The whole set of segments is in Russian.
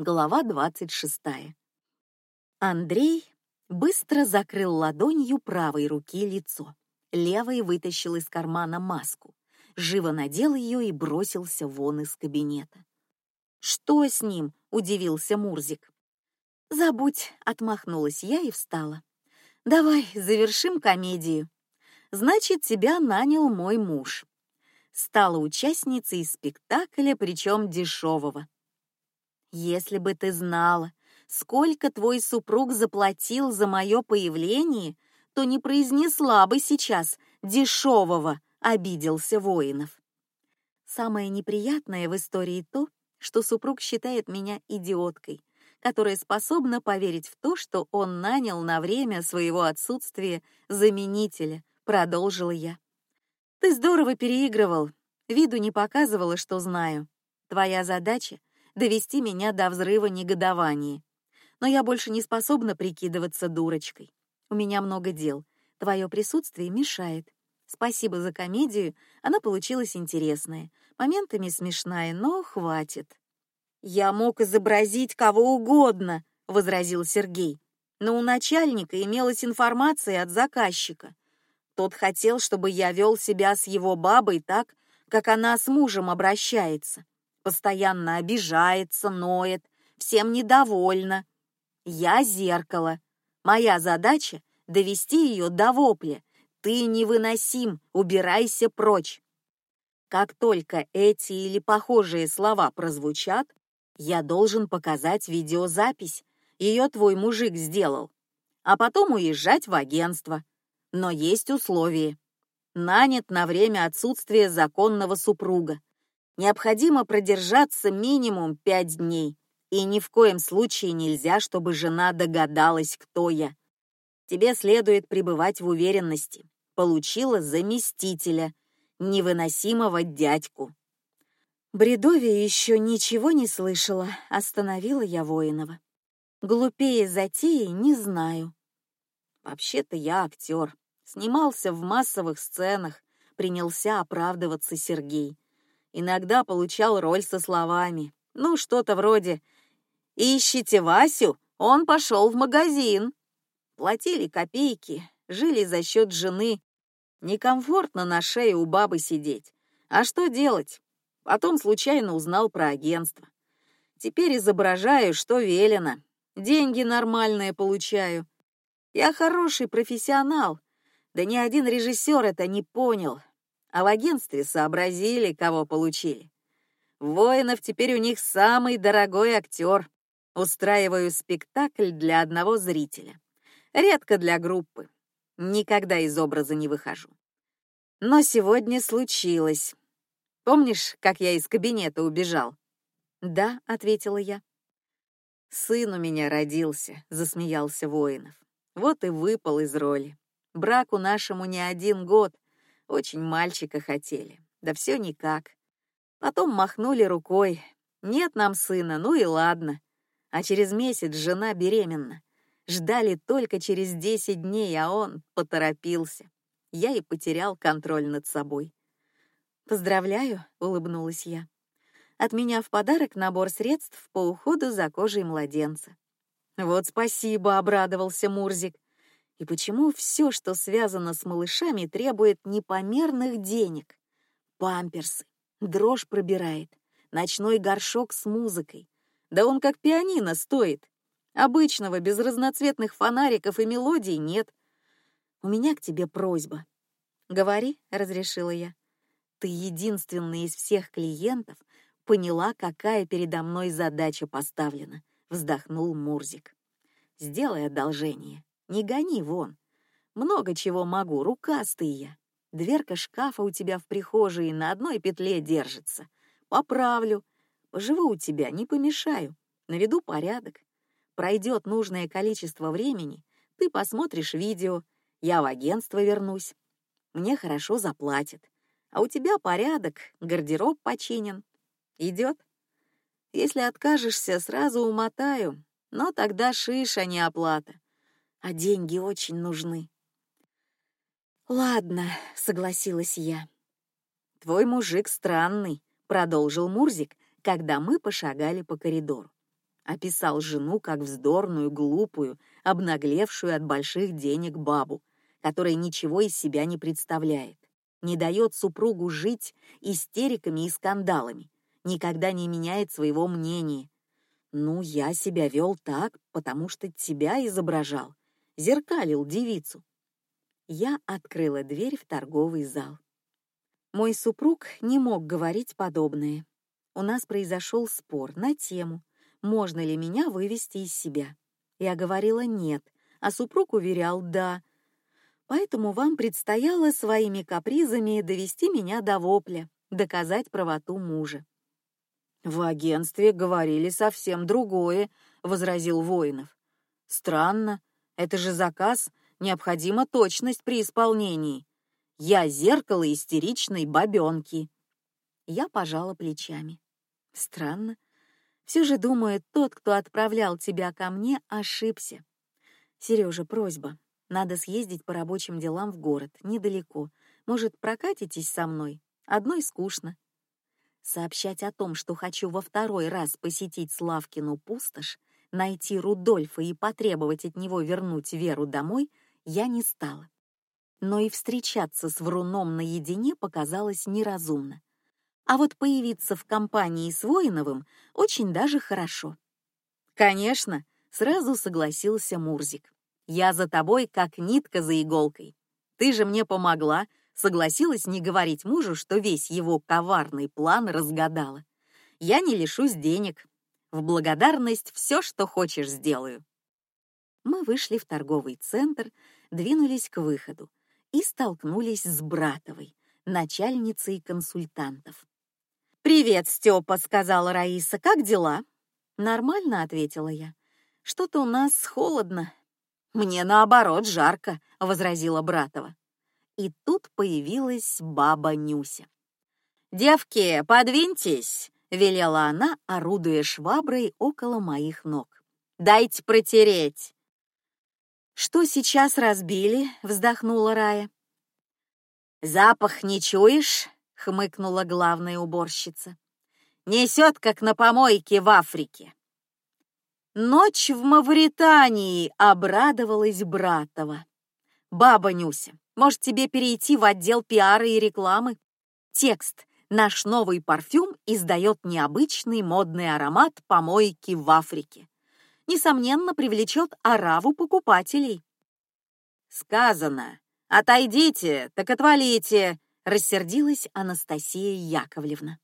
Глава двадцать шестая. Андрей быстро закрыл ладонью правой руки лицо, левой вытащил из кармана маску, живо надел ее и бросился вон из кабинета. Что с ним? удивился Мурзик. Забудь, отмахнулась я и встала. Давай завершим комедию. Значит, тебя нанял мой муж. Стала участницей спектакля, причем дешевого. Если бы ты знала, сколько твой супруг заплатил за мое появление, то не произнесла бы сейчас дешевого, обиделся воинов. Самое неприятное в истории то, что супруг считает меня идиоткой, которая способна поверить в то, что он нанял на время своего отсутствия заменителя. Продолжила я. Ты здорово переигрывал, виду не показывала, что знаю. Твоя задача довести меня до взрыва негодования. Но я больше не способна прикидываться дурочкой. У меня много дел. Твое присутствие мешает. Спасибо за комедию, она получилась интересная, моментами смешная, но хватит. Я мог изобразить кого угодно, возразил Сергей. Но у начальника имелась информация от заказчика. Тот хотел, чтобы я вел себя с его бабой так, как она с мужем обращается постоянно обижается, ноет, всем недовольна. Я зеркало. Моя задача довести ее до вопля. Ты невыносим, убирайся прочь. Как только эти или похожие слова прозвучат, я должен показать видеозапись. Ее твой мужик сделал, а потом уезжать в агентство. Но есть условия. Нанят на время отсутствия законного супруга необходимо продержаться минимум пять дней, и ни в коем случае нельзя, чтобы жена догадалась, кто я. Тебе следует пребывать в уверенности. Получила заместителя, невыносимого дядьку. Бредове еще ничего не слышала, остановила я Воинова. Глупее затеи не знаю. Вообще-то я актер, снимался в массовых сценах, принялся оправдываться Сергей иногда получал роль со словами, ну что-то вроде «Ищите Васю, он пошел в магазин». Платили копейки, жили за счет жены. Некомфортно на шее у бабы сидеть. А что делать? Потом случайно узнал про агентство. Теперь изображаю, что велено. Деньги нормальные получаю. Я хороший профессионал. Да ни один режиссер это не понял, а в агентстве сообразили, кого получили. Воинов теперь у них самый дорогой актер. Устраиваю спектакль для одного зрителя, редко для группы. Никогда из образа не выхожу. Но сегодня случилось. Помнишь, как я из кабинета убежал? Да, ответила я. Сын у меня родился, засмеялся Воинов. Вот и выпал из роли. Браку нашему не один год, очень мальчика хотели, да все никак. Потом махнули рукой. Нет нам сына, ну и ладно. А через месяц жена беременна. Ждали только через десять дней, а он поторопился. Я и потерял контроль над собой. Поздравляю, улыбнулась я. От меня в подарок набор средств по уходу за кожей младенца. Вот спасибо, обрадовался Мурзик. И почему все, что связано с малышами, требует непомерных денег? Памперсы, дрожь пробирает, ночной горшок с музыкой. Да он как пианино стоит. Обычного без разноцветных фонариков и мелодий нет. У меня к тебе просьба. Говори, разрешила я. Ты единственный из всех клиентов поняла, какая передо мной задача поставлена. Вздохнул Мурзик. Сделай одолжение. Не гони вон. Много чего могу, рукастый я. Дверка шкафа у тебя в прихожей на одной петле держится. Поправлю. Поживу у тебя, не помешаю. Наведу порядок. Пройдет нужное количество времени, ты посмотришь видео, я в агентство вернусь. Мне хорошо заплатят. А у тебя порядок, гардероб починен. Идет? Если откажешься, сразу умотаю, но тогда шиш, а не оплата а деньги очень нужны. Ладно, согласилась я. Твой мужик странный, продолжил Мурзик, когда мы пошагали по коридору. Описал жену как вздорную, глупую, обнаглевшую от больших денег бабу, которая ничего из себя не представляет, не дает супругу жить истериками и скандалами, никогда не меняет своего мнения. Ну, я себя вел так, потому что тебя изображал, зеркалил девицу. Я открыла дверь в торговый зал. Мой супруг не мог говорить подобное. У нас произошел спор на тему, можно ли меня вывести из себя. Я говорила нет, а супруг уверял да. Поэтому вам предстояло своими капризами довести меня до вопля, доказать правоту мужа. В агентстве говорили совсем другое, возразил Воинов. Странно, это же заказ, необходима точность при исполнении. Я зеркало истеричной бабенки. Я пожала плечами. Странно. Все же думаю, тот, кто отправлял тебя ко мне, ошибся. Сережа, просьба. Надо съездить по рабочим делам в город, недалеко. Может, прокатитесь со мной? Одной скучно. Сообщать о том, что хочу во второй раз посетить Славкину пустошь, найти Рудольфа и потребовать от него вернуть Веру домой, я не стала. Но и встречаться с Вруном наедине показалось неразумно. А вот появиться в компании с Воиновым очень даже хорошо. Конечно, сразу согласился Мурзик. Я за тобой как нитка за иголкой. Ты же мне помогла, согласилась не говорить мужу, что весь его коварный план разгадала. Я не лишусь денег. В благодарность все, что хочешь, сделаю. Мы вышли в торговый центр, двинулись к выходу и столкнулись с Братовой, начальницей консультантов. Привет, Степа, сказала Раиса. Как дела? Нормально, ответила я. Что-то у нас холодно. Мне наоборот жарко, возразила Братова. И тут появилась баба Нюся. Девки, подвиньтесь, велела она, орудуя шваброй около моих ног. Дайте протереть. Что сейчас разбили? вздохнула Рая. Запах не чуешь? хмыкнула главная уборщица. Несет как на помойке в Африке. Ночь в Мавритании обрадовалась Братова. Баба Нюся, может тебе перейти в отдел пиара и рекламы? Текст: Наш новый парфюм издает необычный модный аромат помойки в Африке несомненно привлечет ораву покупателей. Сказано, отойдите, так отвалите, рассердилась Анастасия Яковлевна.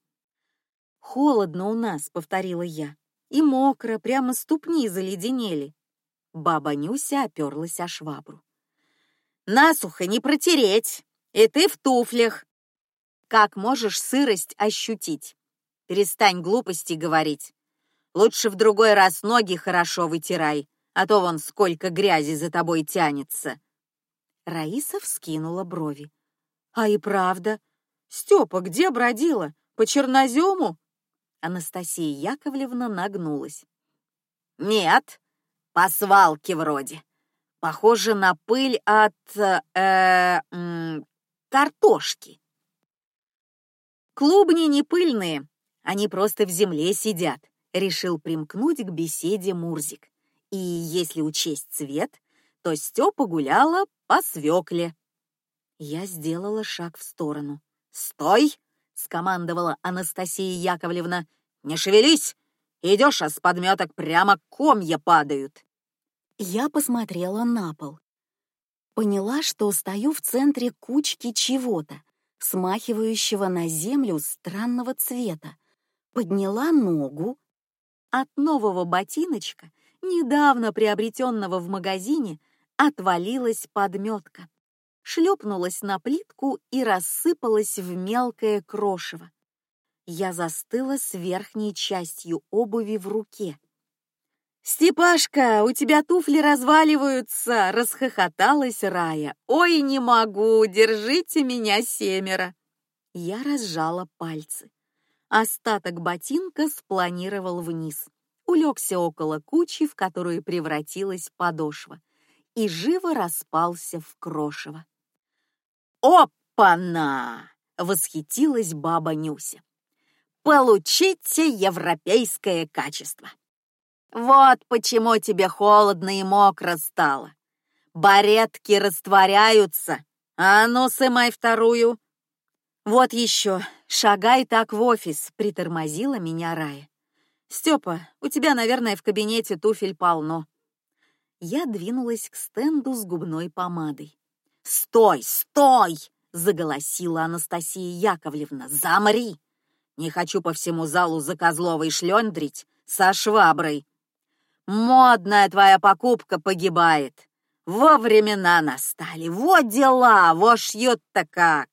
Холодно у нас, повторила я, и мокро, прямо ступни заледенели. Баба Нюся оперлась о швабру. Насухо не протереть, и ты в туфлях. Как можешь сырость ощутить? Перестань глупости говорить. Лучше в другой раз ноги хорошо вытирай, а то вон сколько грязи за тобой тянется. Раиса вскинула брови. А и правда, Степа где бродила? По чернозему? Анастасия Яковлевна нагнулась. Нет, по свалке вроде. Похоже на пыль от э, э, картошки. Клубни не пыльные, они просто в земле сидят решил примкнуть к беседе Мурзик. И если учесть цвет, то Степа гуляла по свекле. Я сделала шаг в сторону. Стой! скомандовала Анастасия Яковлевна. Не шевелись! Идешь, а с подметок прямо комья падают. Я посмотрела на пол. Поняла, что стою в центре кучки чего-то, смахивающего на землю странного цвета. Подняла ногу, от нового ботиночка, недавно приобретенного в магазине, отвалилась подметка, шлепнулась на плитку и рассыпалась в мелкое крошево. Я застыла с верхней частью обуви в руке. Степашка, у тебя туфли разваливаются, расхохоталась Рая. Ой, не могу, держите меня семеро. Я разжала пальцы. Остаток ботинка спланировал вниз, улегся около кучи, в которую превратилась подошва, и живо распался в крошево. Опа-на! восхитилась баба Нюся. Получите европейское качество. Вот почему тебе холодно и мокро стало. Баретки растворяются. А ну, сымай вторую. Вот еще, шагай так в офис, притормозила меня Рая. Степа, у тебя, наверное, в кабинете туфель полно. Я двинулась к стенду с губной помадой. Стой, стой! заголосила Анастасия Яковлевна. Замри! Не хочу по всему залу за Козловой шлендрить со шваброй. Модная твоя покупка погибает. Во времена настали, вот дела, во шьют-то как.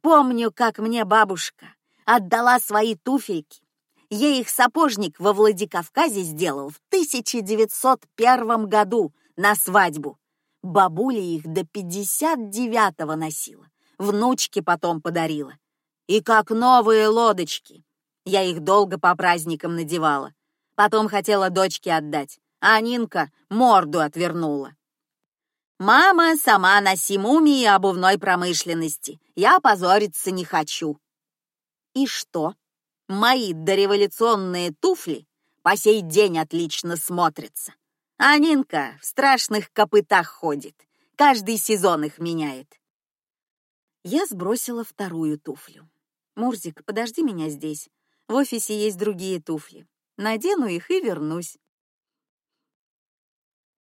Помню, как мне бабушка отдала свои туфельки. Ей их сапожник во Владикавказе сделал в 1901 году на свадьбу. Бабуля их до 59-го носила, внучке потом подарила. И как новые лодочки. Я их долго по праздникам надевала. Потом хотела дочке отдать, а Нинка морду отвернула. Мама сама на симумии обувной промышленности. Я позориться не хочу. И что? Мои дореволюционные туфли по сей день отлично смотрятся. А Нинка в страшных копытах ходит. Каждый сезон их меняет. Я сбросила вторую туфлю. Мурзик, подожди меня здесь. В офисе есть другие туфли. Надену их и вернусь.